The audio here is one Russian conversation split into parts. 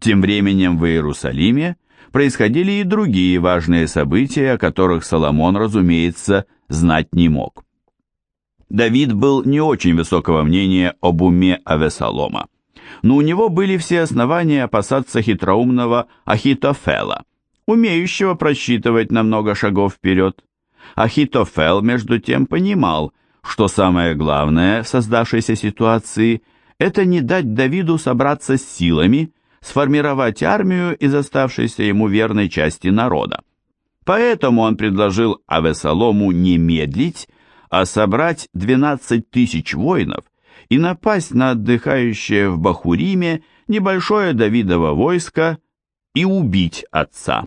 Тем временем в Иерусалиме происходили и другие важные события, о которых Соломон, разумеется, знать не мог. Давид был не очень высокого мнения об уме Авесолома, но у него были все основания опасаться хитроумного Ахитофела, умеющего просчитывать на много шагов вперед. Ахитофел, между тем, понимал, что самое главное в создавшейся ситуации – это не дать Давиду собраться с силами, сформировать армию из оставшейся ему верной части народа. Поэтому он предложил Авесолому не медлить, а собрать 12 тысяч воинов и напасть на отдыхающее в Бахуриме небольшое Давидово войско и убить отца.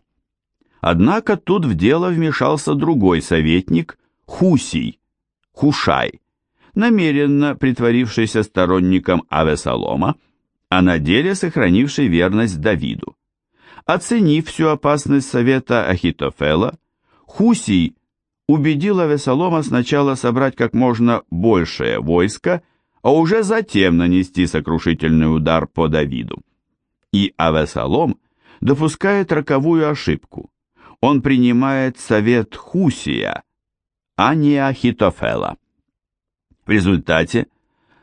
Однако тут в дело вмешался другой советник, Хусий, Хушай, намеренно притворившийся сторонником Авесолома, а на деле сохранивший верность Давиду. Оценив всю опасность совета Ахитофела, Хусий убедил Авесолома сначала собрать как можно большее войско, а уже затем нанести сокрушительный удар по Давиду. И Авесолом допускает роковую ошибку. Он принимает совет Хусия, а не Ахитофела. В результате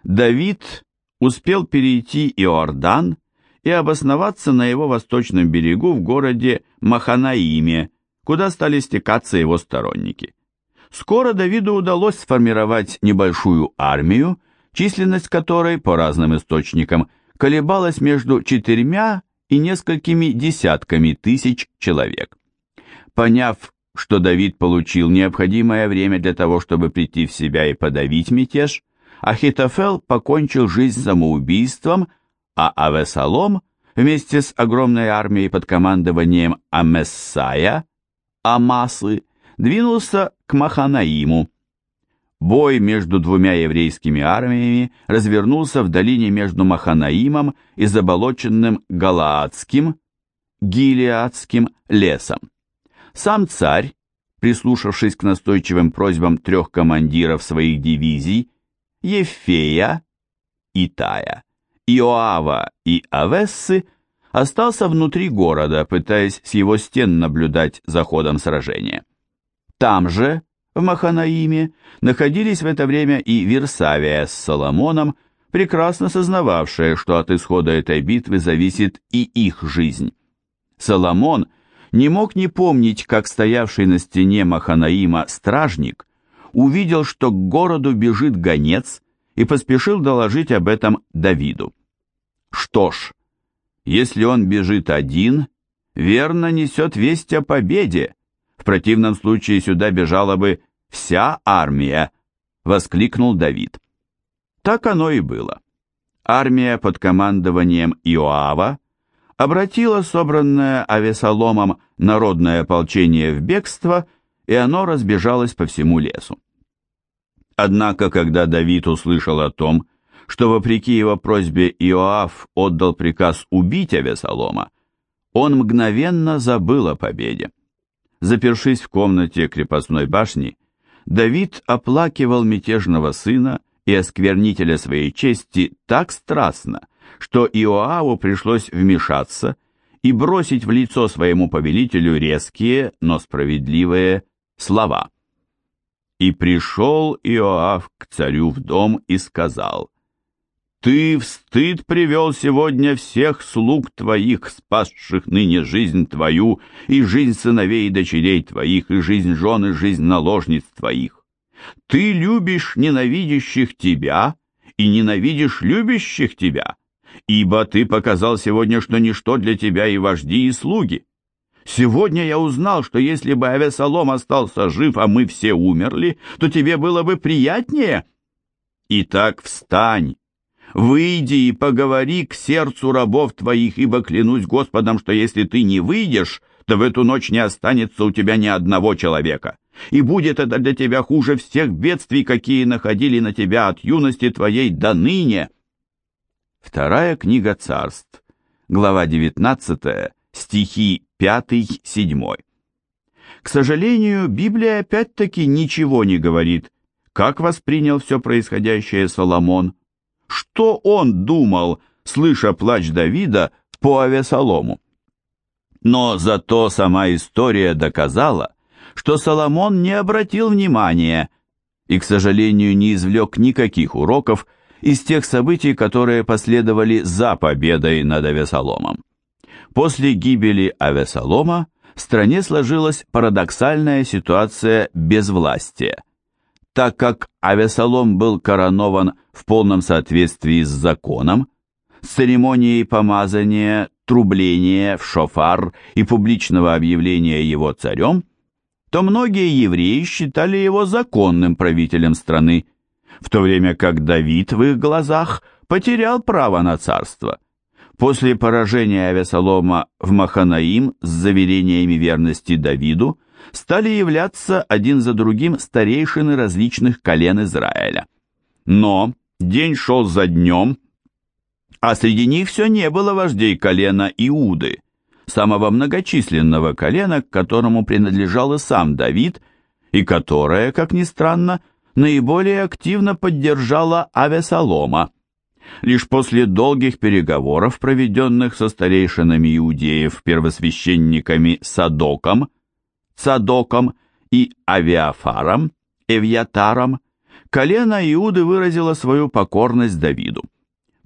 Давид успел перейти Иордан и обосноваться на его восточном берегу в городе Маханаиме, куда стали стекаться его сторонники. Скоро Давиду удалось сформировать небольшую армию, численность которой, по разным источникам, колебалась между четырьмя и несколькими десятками тысяч человек. Поняв, что Давид получил необходимое время для того, чтобы прийти в себя и подавить мятеж, Ахитофел покончил жизнь самоубийством, а Авесалом вместе с огромной армией под командованием Амессая, Амасы, двинулся к Маханаиму. Бой между двумя еврейскими армиями развернулся в долине между Маханаимом и заболоченным Галаадским, Гилеадским лесом. Сам царь, прислушавшись к настойчивым просьбам трех командиров своих дивизий, Ефея, Итая, Иоава и Авессы, остался внутри города, пытаясь с его стен наблюдать за ходом сражения. Там же, в Маханаиме, находились в это время и Версавия с Соломоном, прекрасно сознававшие, что от исхода этой битвы зависит и их жизнь. Соломон не мог не помнить, как стоявший на стене Маханаима стражник увидел, что к городу бежит гонец и поспешил доложить об этом Давиду. Что ж, если он бежит один, верно несет весть о победе, в противном случае сюда бежала бы вся армия, воскликнул Давид. Так оно и было. Армия под командованием Иоава обратила собранное Авесоломом народное ополчение в бегство, и оно разбежалось по всему лесу. Однако, когда Давид услышал о том, что вопреки его просьбе Иоав отдал приказ убить Авесолома, он мгновенно забыл о победе. Запершись в комнате крепостной башни, Давид оплакивал мятежного сына и осквернителя своей чести так страстно, что Иоаву пришлось вмешаться и бросить в лицо своему повелителю резкие, но справедливые слова. «И пришел Иоав к царю в дом и сказал, ты в стыд привел сегодня всех слуг твоих, спасших ныне жизнь твою, и жизнь сыновей и дочерей твоих, и жизнь жен, и жизнь наложниц твоих. Ты любишь ненавидящих тебя и ненавидишь любящих тебя, ибо ты показал сегодня, что ничто для тебя и вожди, и слуги. Сегодня я узнал, что если бы Авесолом остался жив, а мы все умерли, то тебе было бы приятнее. Итак, встань, Выйди и поговори к сердцу рабов твоих, ибо клянусь Господом, что если ты не выйдешь, то в эту ночь не останется у тебя ни одного человека. И будет это для тебя хуже всех бедствий, какие находили на тебя от юности твоей до ныне. Вторая книга царств, глава 19, стихи 5-7. К сожалению, Библия опять-таки ничего не говорит, как воспринял все происходящее Соломон. Что он думал, слыша плач Давида по Авесолому. Но зато сама история доказала, что Соломон не обратил внимания и, к сожалению, не извлек никаких уроков из тех событий, которые последовали за победой над Авесоломом. После гибели Авесолома в стране сложилась парадоксальная ситуация безвластия. Так как Авесолом был коронован в полном соответствии с законом, с церемонией помазания, трубления в шофар и публичного объявления его царем, то многие евреи считали его законным правителем страны, в то время как Давид в их глазах потерял право на царство. После поражения Авесолома в Маханаим с заверениями верности Давиду стали являться один за другим старейшины различных колен Израиля. Но день шел за днем, а среди них все не было вождей колена Иуды, самого многочисленного колена, к которому принадлежал и сам Давид, и которое, как ни странно, наиболее активно поддержало Авесолома. Лишь после долгих переговоров, проведенных со старейшинами иудеев, первосвященниками Садоком, Садоком и Авиафаром, Эвьятаром, колено Иуды выразило свою покорность Давиду.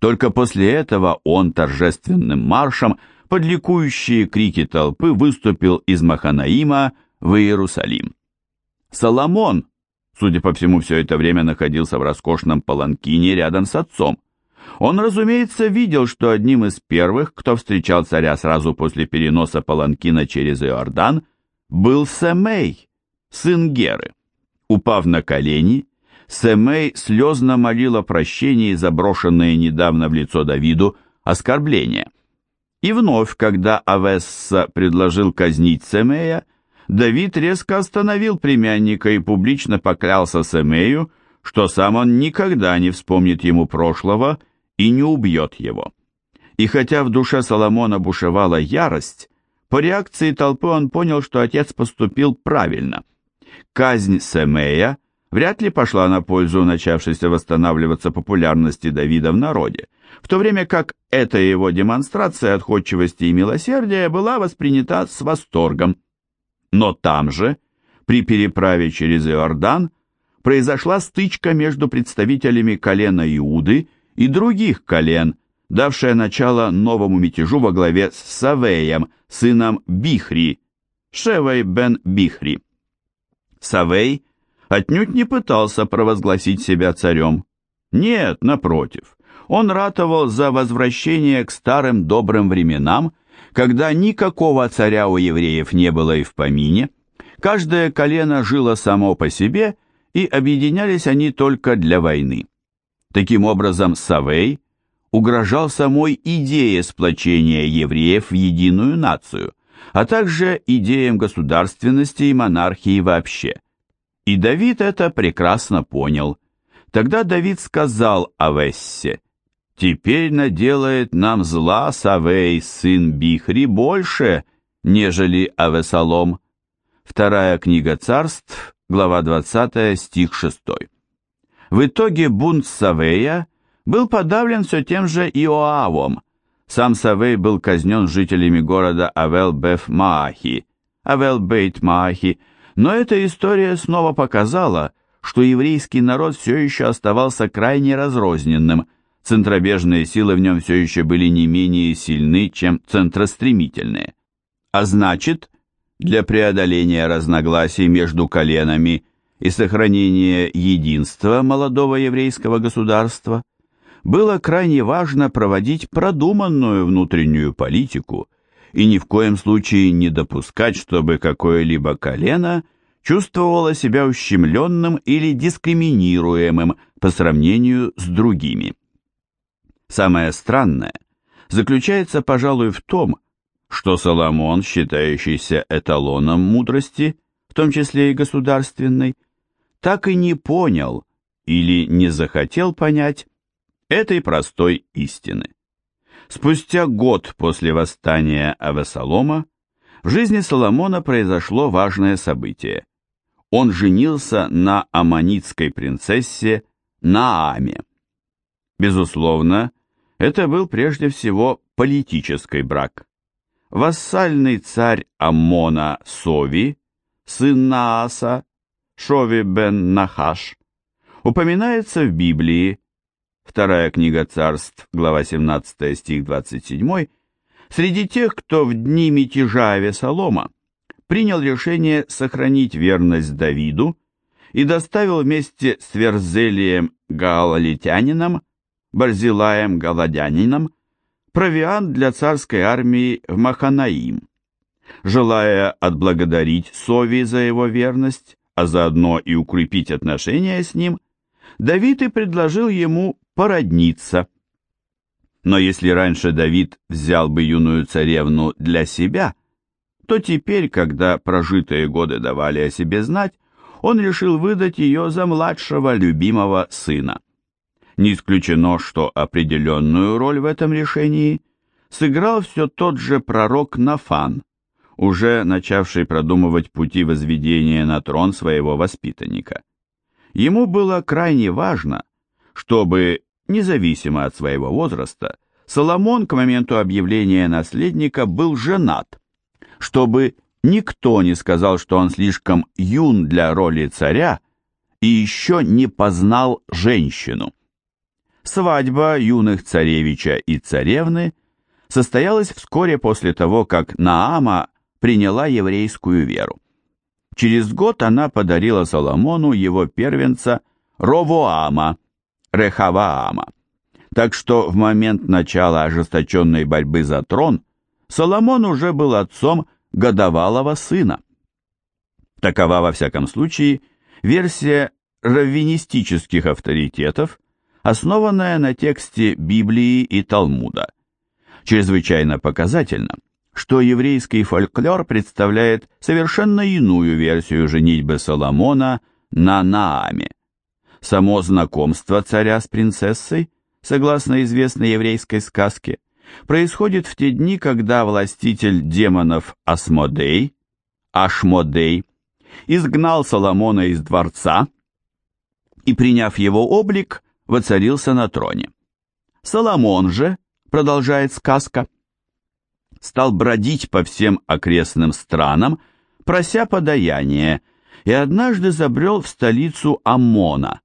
Только после этого он торжественным маршем под ликующие крики толпы выступил из Маханаима в Иерусалим. Соломон, судя по всему, все это время находился в роскошном паланкине рядом с отцом. Он, разумеется, видел, что одним из первых, кто встречал царя сразу после переноса паланкина через Иордан, был Семей, сын Геры. Упав на колени, Семей слезно молил о прощении за брошенные недавно в лицо Давиду оскорбления. И вновь, когда Авесса предложил казнить Семея, Давид резко остановил племянника и публично поклялся Семею, что сам он никогда не вспомнит ему прошлого и не убьет его. И хотя в душе Соломона бушевала ярость, по реакции толпы он понял, что отец поступил правильно. Казнь Семея вряд ли пошла на пользу начавшейся восстанавливаться популярности Давида в народе, в то время как эта его демонстрация отходчивости и милосердия была воспринята с восторгом. Но там же, при переправе через Иордан, произошла стычка между представителями колена Иуды и других колен, давшая начало новому мятежу во главе с Савеем, сыном Бихри, Шевой бен Бихри. Савей отнюдь не пытался провозгласить себя царем. Нет, напротив, он ратовал за возвращение к старым добрым временам, когда никакого царя у евреев не было и в помине, каждое колено жило само по себе, и объединялись они только для войны. Таким образом, Савей угрожал самой идее сплочения евреев в единую нацию, а также идеям государственности и монархии вообще. И Давид это прекрасно понял. Тогда Давид сказал Авессе, «Теперь наделает нам зла Савей, сын Бихри, больше, нежели Авесолом». Вторая книга царств, глава 20, стих 6. В итоге бунт Савея был подавлен все тем же Иоавом. Сам Савей был казнен жителями города Авел-Беф-Маахи, Авел-Бейт-Маахи, но эта история снова показала, что еврейский народ все еще оставался крайне разрозненным, центробежные силы в нем все еще были не менее сильны, чем центростремительные. А значит, для преодоления разногласий между коленами и сохранения единства молодого еврейского государства, было крайне важно проводить продуманную внутреннюю политику и ни в коем случае не допускать, чтобы какое-либо колено чувствовало себя ущемленным или дискриминируемым по сравнению с другими. Самое странное заключается, пожалуй, в том, что Соломон, считающийся эталоном мудрости, в том числе и государственной, так и не понял или не захотел понять этой простой истины. Спустя год после восстания Авесолома в жизни Соломона произошло важное событие. Он женился на аммонитской принцессе Нааме. Безусловно, это был прежде всего политический брак. Вассальный царь Аммона Сови, сын Нааса, Шови бен Нахаш, упоминается в Библии, вторая книга царств, глава 17, стих 27, среди тех, кто в дни мятежа Авесолома принял решение сохранить верность Давиду и доставил вместе с Верзелием Гаалалитянином, Барзилаем Галадянином, провиант для царской армии в Маханаим. Желая отблагодарить Сови за его верность, а заодно и укрепить отношения с ним, Давид и предложил ему породниться. Но если раньше Давид взял бы юную царевну для себя, то теперь, когда прожитые годы давали о себе знать, он решил выдать ее за младшего любимого сына. Не исключено, что определенную роль в этом решении сыграл все тот же пророк Нафан, уже начавший продумывать пути возведения на трон своего воспитанника. Ему было крайне важно, чтобы, независимо от своего возраста, Соломон к моменту объявления наследника был женат, чтобы никто не сказал, что он слишком юн для роли царя и еще не познал женщину. Свадьба юных царевича и царевны состоялась вскоре после того, как Наама приняла еврейскую веру. Через год она подарила Соломону его первенца Ровоама, Рехаваама. Так что в момент начала ожесточенной борьбы за трон Соломон уже был отцом годовалого сына. Такова, во всяком случае, версия раввинистических авторитетов, основанная на тексте Библии и Талмуда. Чрезвычайно показательно, что еврейский фольклор представляет совершенно иную версию женитьбы Соломона на Нааме. Само знакомство царя с принцессой, согласно известной еврейской сказке, происходит в те дни, когда властитель демонов Асмодей, Ашмодей, изгнал Соломона из дворца и, приняв его облик, воцарился на троне. Соломон же, продолжает сказка, стал бродить по всем окрестным странам, прося подаяния, и однажды забрел в столицу Аммона.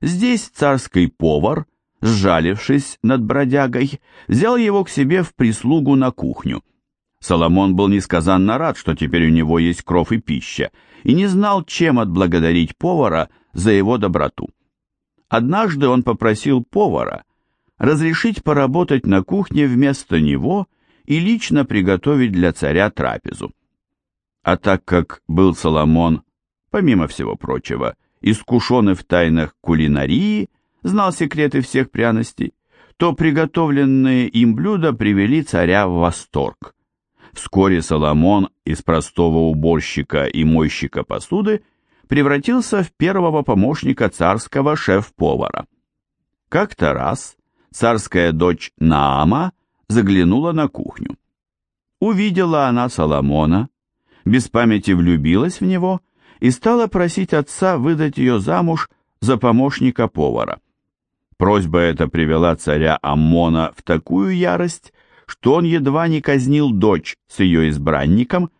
Здесь царский повар – сжалившись над бродягой, взял его к себе в прислугу на кухню. Соломон был несказанно рад, что теперь у него есть кров и пища, и не знал, чем отблагодарить повара за его доброту. Однажды он попросил повара разрешить поработать на кухне вместо него и лично приготовить для царя трапезу. А так как был Соломон, помимо всего прочего, искушен в тайнах кулинарии, знал секреты всех пряностей, то приготовленные им блюда привели царя в восторг. Вскоре Соломон из простого уборщика и мойщика посуды превратился в первого помощника царского шеф-повара. Как-то раз царская дочь Наама заглянула на кухню. Увидела она Соломона, без памяти влюбилась в него и стала просить отца выдать ее замуж за помощника повара. Просьба эта привела царя Аммона в такую ярость, что он едва не казнил дочь с ее избранником,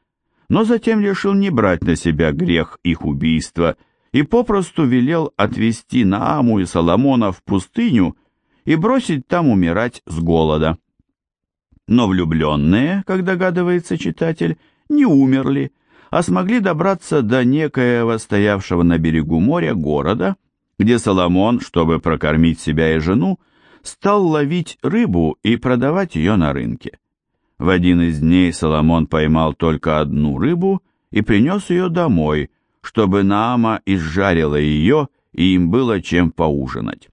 но затем решил не брать на себя грех их убийства и попросту велел отвезти Нааму и Соломона в пустыню и бросить там умирать с голода. Но влюбленные, как догадывается читатель, не умерли, а смогли добраться до некоего стоявшего на берегу моря города – где Соломон, чтобы прокормить себя и жену, стал ловить рыбу и продавать ее на рынке. В один из дней Соломон поймал только одну рыбу и принес ее домой, чтобы Наама изжарила ее, и им было чем поужинать.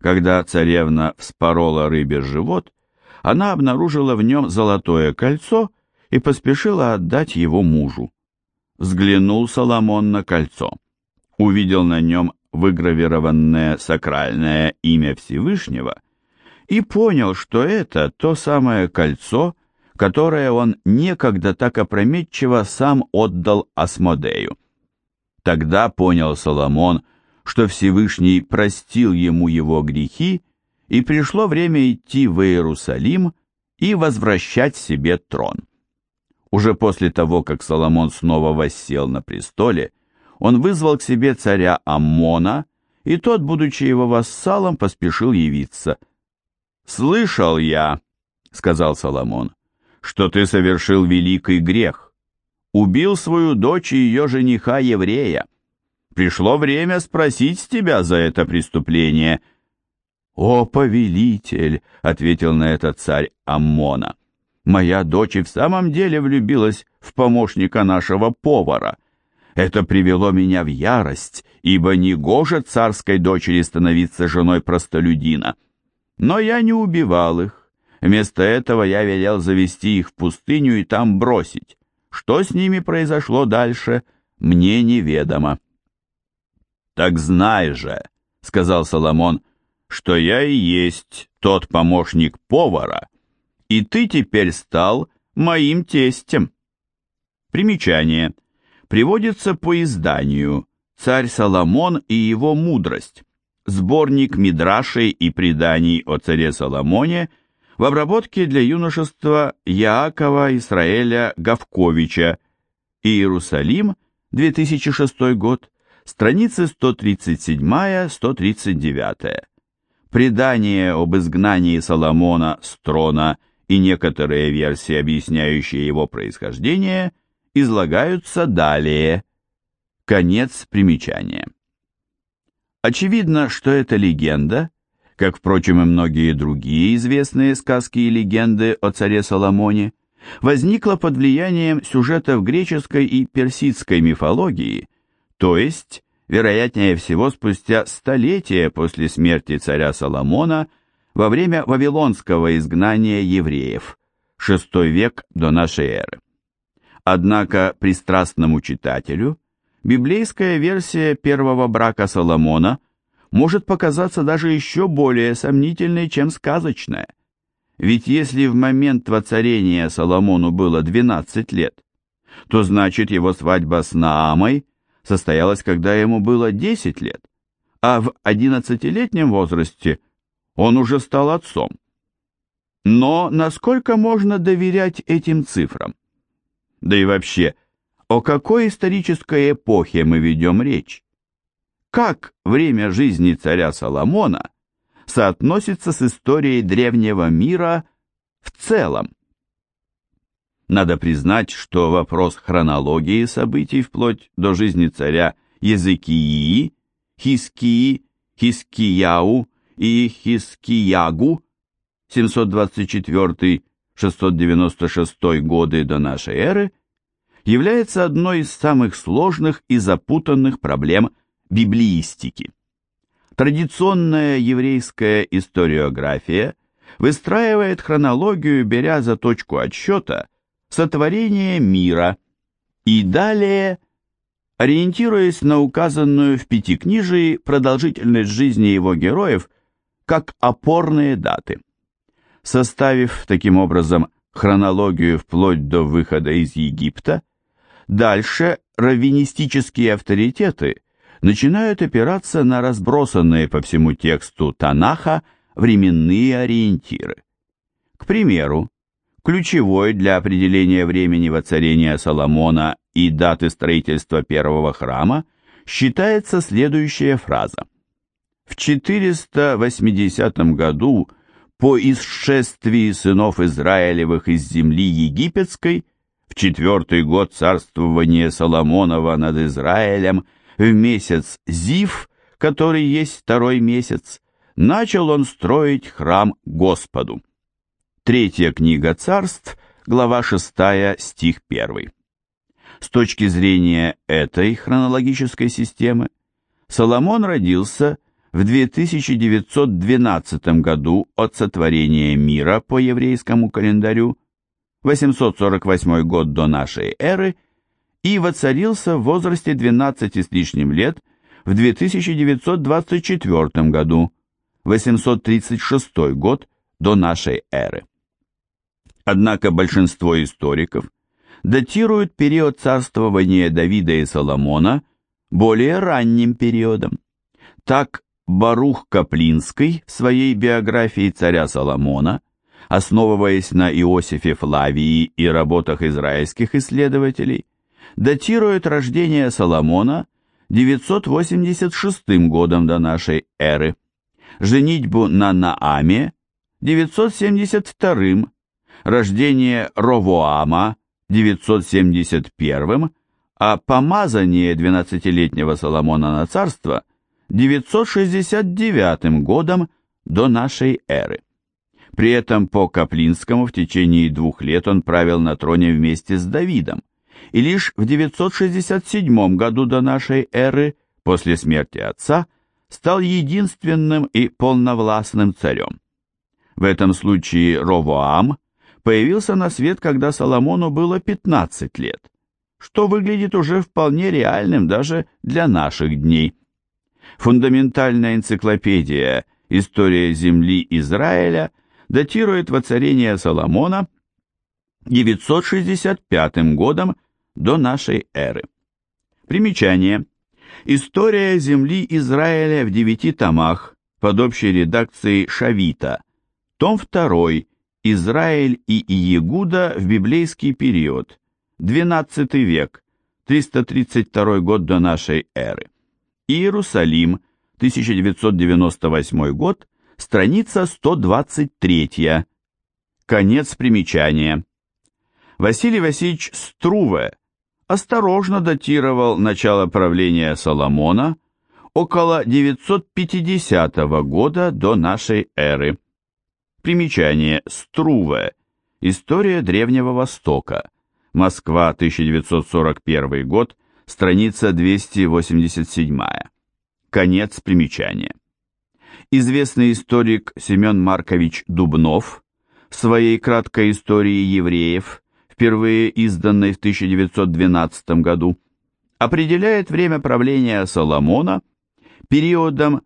Когда царевна вспорола рыбе живот, она обнаружила в нем золотое кольцо и поспешила отдать его мужу. Взглянул Соломон на кольцо. Увидел на нем выгравированное сакральное имя Всевышнего и понял, что это то самое кольцо, которое он некогда так опрометчиво сам отдал Асмодею. Тогда понял Соломон, что Всевышний простил ему его грехи, и пришло время идти в Иерусалим и возвращать себе трон. Уже после того, как Соломон снова воссел на престоле, он вызвал к себе царя Аммона, и тот, будучи его вассалом, поспешил явиться. «Слышал я», — сказал Соломон, — «что ты совершил великий грех, убил свою дочь и ее жениха-еврея. Пришло время спросить с тебя за это преступление». «О, повелитель!» — ответил на это царь Аммона. «Моя дочь и в самом деле влюбилась в помощника нашего повара. Это привело меня в ярость, ибо не гоже царской дочери становиться женой простолюдина. Но я не убивал их. Вместо этого я велел завести их в пустыню и там бросить. Что с ними произошло дальше, мне неведомо». «Так знай же», — сказал Соломон, — «что я и есть тот помощник повара, и ты теперь стал моим тестем». Примечание. Приводится по изданию «Царь Соломон и его мудрость», сборник мидрашей и преданий о царе Соломоне в обработке для юношества Яакова Исраэля Гавковича, Иерусалим, 2006 год, страницы 137-139. Предание об изгнании Соломона с трона и некоторые версии, объясняющие его происхождение, излагаются далее. Конец примечания. Очевидно, что эта легенда, как, впрочем, и многие другие известные сказки и легенды о царе Соломоне, возникла под влиянием сюжетов греческой и персидской мифологии, то есть, вероятнее всего, спустя столетия после смерти царя Соломона во время вавилонского изгнания евреев, VI век до нашей эры. Однако пристрастному читателю библейская версия первого брака Соломона может показаться даже еще более сомнительной, чем сказочная. Ведь если в момент воцарения Соломону было 12 лет, то значит его свадьба с Наамой состоялась, когда ему было 10 лет, а в 11-летнем возрасте он уже стал отцом. Но насколько можно доверять этим цифрам? Да и вообще, о какой исторической эпохе мы ведем речь? Как время жизни царя Соломона соотносится с историей древнего мира в целом? Надо признать, что вопрос хронологии событий вплоть до жизни царя Языкии, Хискии, Хискияу и Хискиягу 724-696 годы до нашей эры является одной из самых сложных и запутанных проблем библиистики. Традиционная еврейская историография выстраивает хронологию, беря за точку отсчета сотворение мира и далее, ориентируясь на указанную в Пятикнижии продолжительность жизни его героев как опорные даты. Составив таким образом хронологию вплоть до выхода из Египта, дальше раввинистические авторитеты начинают опираться на разбросанные по всему тексту Танаха временные ориентиры. К примеру, ключевой для определения времени воцарения Соломона и даты строительства первого храма считается следующая фраза. В 480 году по исшествии сынов Израилевых из земли египетской в четвертый год царствования Соломонова над Израилем в месяц Зив, который есть второй месяц, начал он строить храм Господу. Третья книга царств, глава 6, стих 1. С точки зрения этой хронологической системы, Соломон родился в 2912 году от сотворения мира по еврейскому календарю, 848 год до нашей эры, и воцарился в возрасте 12 с лишним лет в 2924 году, 836 год до нашей эры. Однако большинство историков датируют период царствования Давида и Соломона более ранним периодом. Так Барух Каплинский в своей биографии царя Соломона основываясь на Иосифе Флавии и работах израильских исследователей, датирует рождение Соломона 986 годом до нашей эры, женитьбу на Нааме 972, рождение Ровоама 971, а помазание 12-летнего Соломона на царство 969 годом до нашей эры. При этом по Каплинскому в течение двух лет он правил на троне вместе с Давидом, и лишь в 967 году до нашей эры, после смерти отца, стал единственным и полновластным царем. В этом случае Ровоам появился на свет, когда Соломону было 15 лет, что выглядит уже вполне реальным даже для наших дней. Фундаментальная энциклопедия «История земли Израиля» датирует воцарение Соломона 965 годом до нашей эры. Примечание. История земли Израиля в девяти томах под общей редакцией Шавита. Том 2. Израиль и Иегуда в библейский период. 12 век. 332 год до нашей эры. Иерусалим. 1998 год. Страница 123. Конец примечания. Василий Васильевич Струве осторожно датировал начало правления Соломона около 950 года до нашей эры. Примечание Струве. История Древнего Востока. Москва, 1941 год, страница 287. Конец примечания. Известный историк Семен Маркович Дубнов в своей краткой истории евреев впервые изданной в 1912 году, определяет время правления Соломона периодом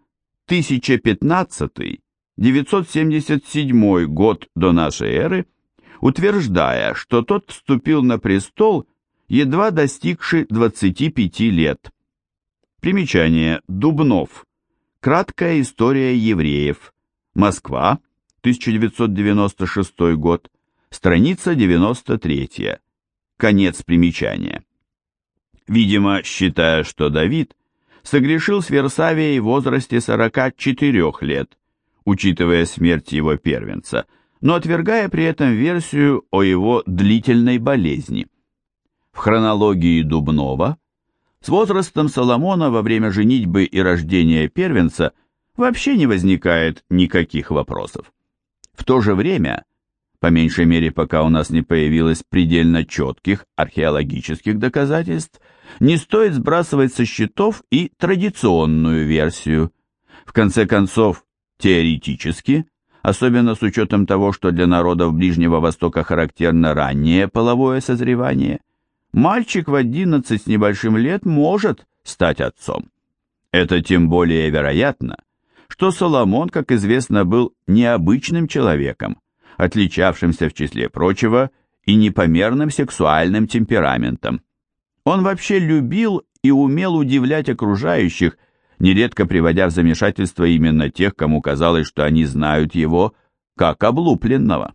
1015-977 год до нашей эры, утверждая, что тот вступил на престол, едва достигший 25 лет. Примечание. Дубнов. Краткая история евреев. Москва. 1996 год. Страница 93. Конец примечания. Видимо, считая, что Давид согрешил с Версавией в возрасте 44 лет, учитывая смерть его первенца, но отвергая при этом версию о его длительной болезни. В хронологии Дубнова с возрастом Соломона во время женитьбы и рождения первенца вообще не возникает никаких вопросов. В то же время по меньшей мере пока у нас не появилось предельно четких археологических доказательств, не стоит сбрасывать со счетов и традиционную версию. В конце концов, теоретически, особенно с учетом того, что для народов Ближнего Востока характерно раннее половое созревание, мальчик в 11 с небольшим лет может стать отцом. Это тем более вероятно, что Соломон, как известно, был необычным человеком, отличавшимся в числе прочего и непомерным сексуальным темпераментом. Он вообще любил и умел удивлять окружающих, нередко приводя в замешательство именно тех, кому казалось, что они знают его как облупленного.